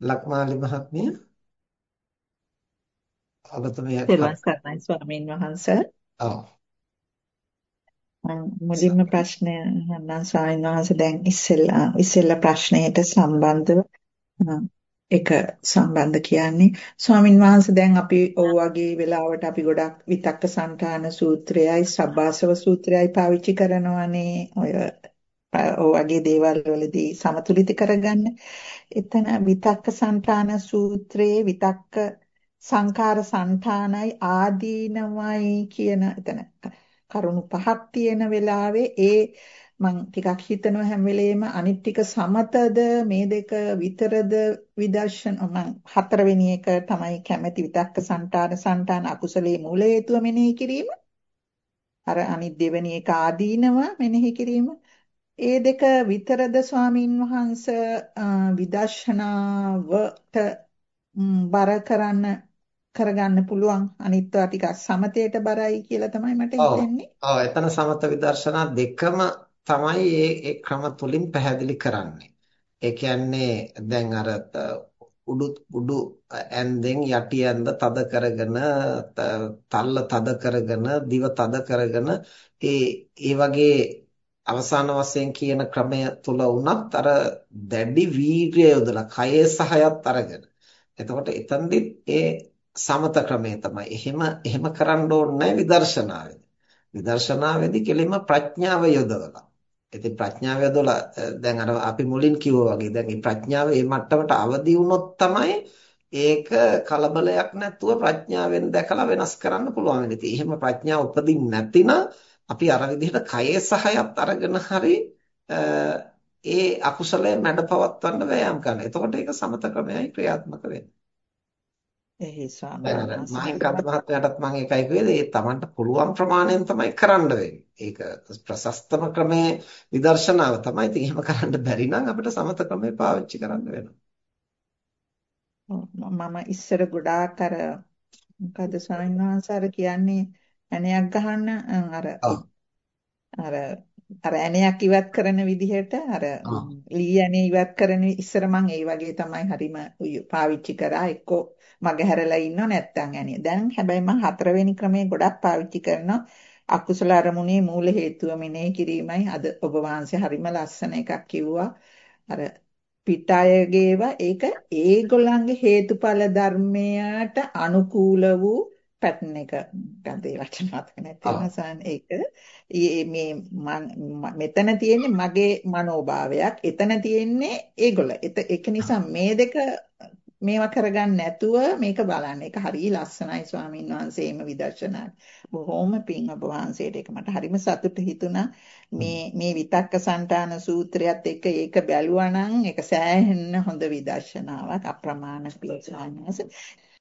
ලක්මාලි මහත්මිය ඔබතුමිය තෙරුවන් සරණයි ස්වාමීන් වහන්සේ. ඔව්. මුලින්ම ප්‍රශ්නය නම් ස්වාමීන් වහන්සේ දැන් ඉස්සෙල්ලා ඉස්සෙල්ලා ප්‍රශ්නයට සම්බන්ධව එක සම්බන්ධ කියන්නේ ස්වාමින් වහන්සේ දැන් අපි ඔය වගේ වෙලාවට අපි ගොඩක් විතක්ක සංඨාන සූත්‍රයයි සබ්බාසව සූත්‍රයයි පාවිච්චි කරනවානේ ඔය ඔය වගේ දේවල් වලදී සමතුලිත කරගන්න. එතන විතක්ක සංඨාන සූත්‍රයේ විතක්ක සංඛාර සංඨානයි ආදීනවයි කියන එතන. කරුණු පහක් තියෙන වෙලාවේ ඒ මං ටිකක් හිතනවා හැම වෙලේම අනිත් ටික සමතද මේ දෙක විතරද විදර්ශන මං හතරවෙනි එක තමයි කැමැති විතක්ක සංඨාන සංඨාන අකුසලයේ මූල හේතුව මෙනෙහි කිරීම. අර අනිත් දෙවෙනි එක ආදීනව මෙනෙහි කිරීම. ඒ දෙක විතරද ස්වාමින් වහන්ස විදර්ශනාවට බර කරන්න කරගන්න පුළුවන් අනිත්වා ටිකක් සමතයට බරයි කියලා තමයි මට හිතෙන්නේ. ඔව් එතන සමත විදර්ශනා දෙකම තමයි මේ ඒ ක්‍රම තුලින් පැහැදිලි කරන්නේ. ඒ කියන්නේ දැන් අර උඩු උඩු ඇන්දෙන් යටි ඇන්ද තද කරගෙන තල්ල තද කරගෙන දිව තද කරගෙන ඒ ඒ වගේ අවසාන වශයෙන් කියන ක්‍රමය තුල වුණත් අර දැඩි වීර්යය යොදලා කයේ සහයත් අරගෙන එතකොට එතනදිත් ඒ සමත ක්‍රමය තමයි. එහෙම එහෙම කරන්න ඕනේ විදර්ශනාවේදී. විදර්ශනාවේදී කෙලින්ම ප්‍රඥාව යොදවලා. ඉතින් ප්‍රඥාව යොදවලා දැන් අර අපි මුලින් කිව්වා වගේ දැන් මේ ප්‍රඥාව මේ මට්ටමට අවදි වුණොත් තමයි ඒක කලබලයක් නැතුව ප්‍රඥාවෙන් දැකලා වෙනස් කරන්න පුළුවන් වෙන්නේ. ඉතින් එහෙම ප්‍රඥාව උපදින්නේ නැතිනම් අපි අර විදිහට කයේ සහයත් අරගෙන හරි ඒ අකුසලය මැඩපවත්වන්න වෑයම් කරනවා. එතකොට ඒක සමත ක්‍රමයයි ක්‍රියාත්මක වෙන්නේ. එහේ ස්වාමීන් මහින්කන්ත මහත්තයාටත් මම ඒකයි කිව්වේ ඒ Tamanට පුළුවන් ප්‍රමාණයෙන් තමයි කරන්න. ඒක ප්‍රශස්තම ක්‍රමයේ විදර්ශනාව තමයි. ඉතින් එහෙම කරන්න බැරි නම් අපිට සමත ක්‍රමය පාවිච්චි කරන්න වෙනවා. මම ඉස්සර ගොඩාක් අර මොකද ස්වාමීන් වහන්සේ කියන්නේ ඇණයක් ගහන්න අර අර අර ඇණයක් ඉවත් කරන විදිහට අර ලී ඇණේ ඉවත් කරන ඉස්සර මං ඒ වගේ තමයි හරිම පාවිච්චි කරා එක්කෝ මග හැරලා ඉන්නව නැත්තම් ඇණේ. දැන් හැබැයි මං හතරවෙනි ක්‍රමේ ගොඩක් පාවිච්චි කරනවා. අකුසල අරමුණේ මූල හේතුව මෙනෙහි කිරීමයි අද ඔබ වහන්සේ හරිම ලස්සන එකක් කිව්වා. අර පිටායගේව ඒක ඒගොල්ලන්ගේ හේතුඵල ධර්මයට අනුකූල වූ පැටර්න් එක වචන මතක නැති වෙනසන් ඒක මේ මෙතන තියෙන්නේ මගේ මනෝභාවයක් එතන තියෙන්නේ ඒගොල්ල ඒක නිසා මේ දෙක මේවා කරගන්න නැතුව මේක බලන්න. ඒක හරිය ලස්සනයි ස්වාමීන් වහන්සේම විදර්ශනා. බොහොම පිං ඔබ වහන්සේට ඒක මට හරිම සතුට හිතුණා. මේ මේ විතක්ක සංඨාන සූත්‍රයත් එක්ක ඒක බැලුවා නම් ඒක සෑහෙන්න හොඳ විදර්ශනාවක් අප්‍රමාණ පිළිසානස.